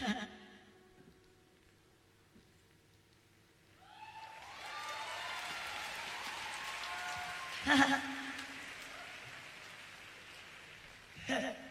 Ha ha ha.